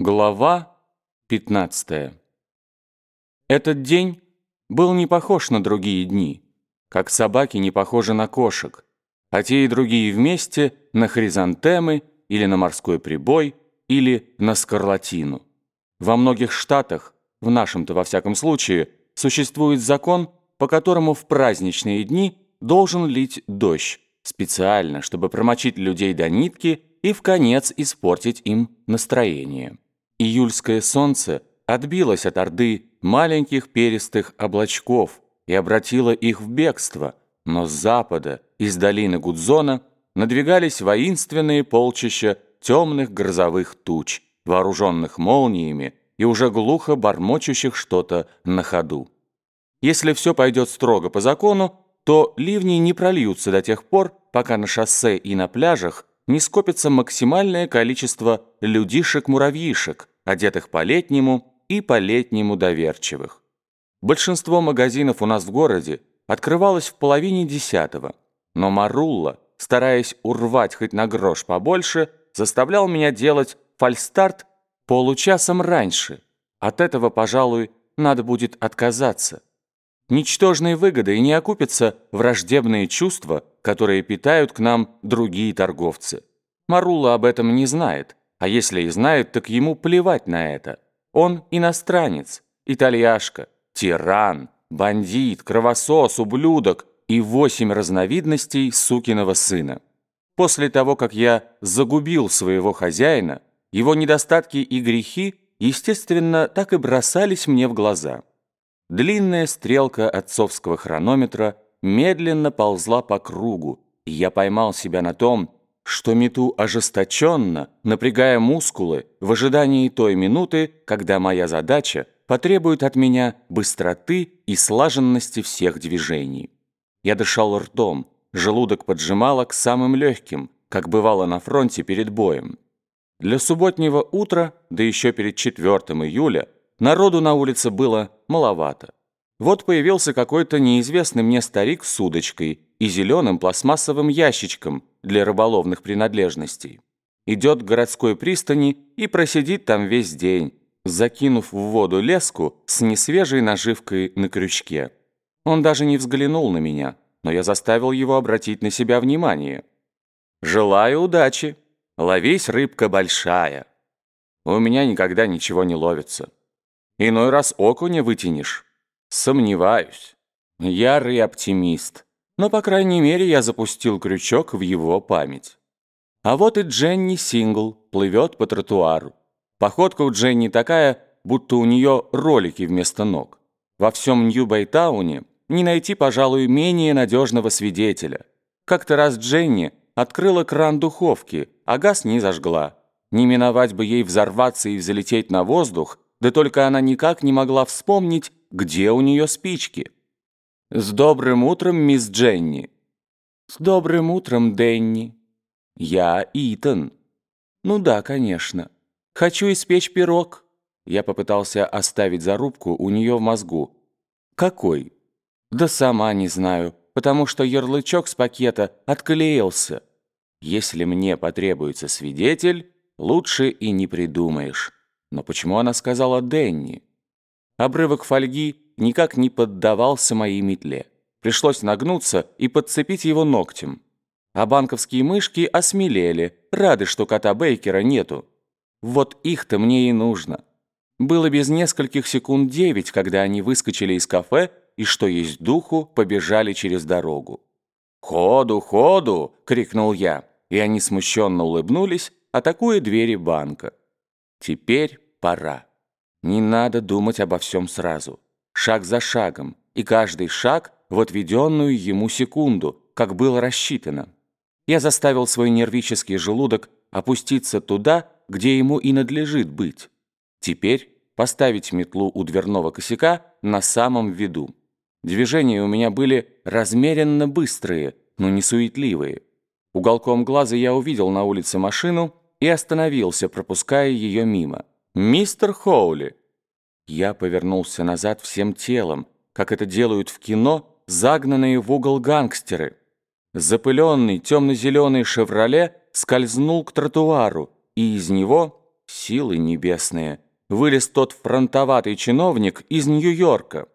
Глава 15 Этот день был не похож на другие дни, как собаки не похожи на кошек, а те и другие вместе на хризантемы или на морской прибой или на скарлатину. Во многих штатах, в нашем-то во всяком случае, существует закон, по которому в праздничные дни должен лить дождь, специально, чтобы промочить людей до нитки и в конец испортить им настроение. Июльское солнце отбилось от орды маленьких перистых облачков и обратило их в бегство, но с запада, из долины Гудзона, надвигались воинственные полчища темных грозовых туч, вооруженных молниями и уже глухо бормочущих что-то на ходу. Если все пойдет строго по закону, то ливни не прольются до тех пор, пока на шоссе и на пляжах не скопится максимальное количество людишек-муравьишек, одетых по-летнему и по-летнему доверчивых. Большинство магазинов у нас в городе открывалось в половине десятого, но Марулла, стараясь урвать хоть на грош побольше, заставлял меня делать фальстарт получасом раньше. От этого, пожалуй, надо будет отказаться. Ничтожные выгоды и не окупятся враждебные чувства, которые питают к нам другие торговцы. Марула об этом не знает, а если и знает, так ему плевать на это. Он иностранец, итальяшка, тиран, бандит, кровосос, ублюдок и восемь разновидностей сукиного сына. После того, как я загубил своего хозяина, его недостатки и грехи, естественно, так и бросались мне в глаза. Длинная стрелка отцовского хронометра медленно ползла по кругу, и я поймал себя на том, что мету ожесточенно, напрягая мускулы в ожидании той минуты, когда моя задача потребует от меня быстроты и слаженности всех движений. Я дышал ртом, желудок поджимало к самым легким, как бывало на фронте перед боем. Для субботнего утра, да еще перед 4 июля, народу на улице было маловато. Вот появился какой-то неизвестный мне старик с удочкой и зеленым пластмассовым ящичком для рыболовных принадлежностей. Идет к городской пристани и просидит там весь день, закинув в воду леску с несвежей наживкой на крючке. Он даже не взглянул на меня, но я заставил его обратить на себя внимание. «Желаю удачи! Ловись, рыбка большая!» У меня никогда ничего не ловится. Иной раз окуня вытянешь. Сомневаюсь. Ярый оптимист. Но, по крайней мере, я запустил крючок в его память. А вот и Дженни Сингл плывет по тротуару. Походка у Дженни такая, будто у нее ролики вместо ног. Во всем Нью-Бэйтауне не найти, пожалуй, менее надежного свидетеля. Как-то раз Дженни открыла кран духовки, а газ не зажгла. Не миновать бы ей взорваться и взлететь на воздух, да только она никак не могла вспомнить, где у нее спички. «С добрым утром, мисс Дженни!» «С добрым утром, Дэнни!» «Я Итан!» «Ну да, конечно. Хочу испечь пирог!» Я попытался оставить зарубку у нее в мозгу. «Какой?» «Да сама не знаю, потому что ярлычок с пакета отклеился. Если мне потребуется свидетель, лучше и не придумаешь». Но почему она сказала Дэнни? Обрывок фольги никак не поддавался моей метле. Пришлось нагнуться и подцепить его ногтем. А банковские мышки осмелели, рады, что кота Бейкера нету. Вот их-то мне и нужно. Было без нескольких секунд девять, когда они выскочили из кафе и, что есть духу, побежали через дорогу. «Ходу, ходу!» — крикнул я, и они смущенно улыбнулись, атакуя двери банка. Теперь пора. Не надо думать обо всем сразу. Шаг за шагом, и каждый шаг в отведенную ему секунду, как было рассчитано. Я заставил свой нервический желудок опуститься туда, где ему и надлежит быть. Теперь поставить метлу у дверного косяка на самом виду. Движения у меня были размеренно быстрые, но не суетливые. Уголком глаза я увидел на улице машину и остановился, пропуская ее мимо. «Мистер Хоули!» Я повернулся назад всем телом, как это делают в кино загнанные в угол гангстеры. Запыленный темно-зеленый «Шевроле» скользнул к тротуару, и из него Силы небесные! Вылез тот фронтоватый чиновник из Нью-Йорка.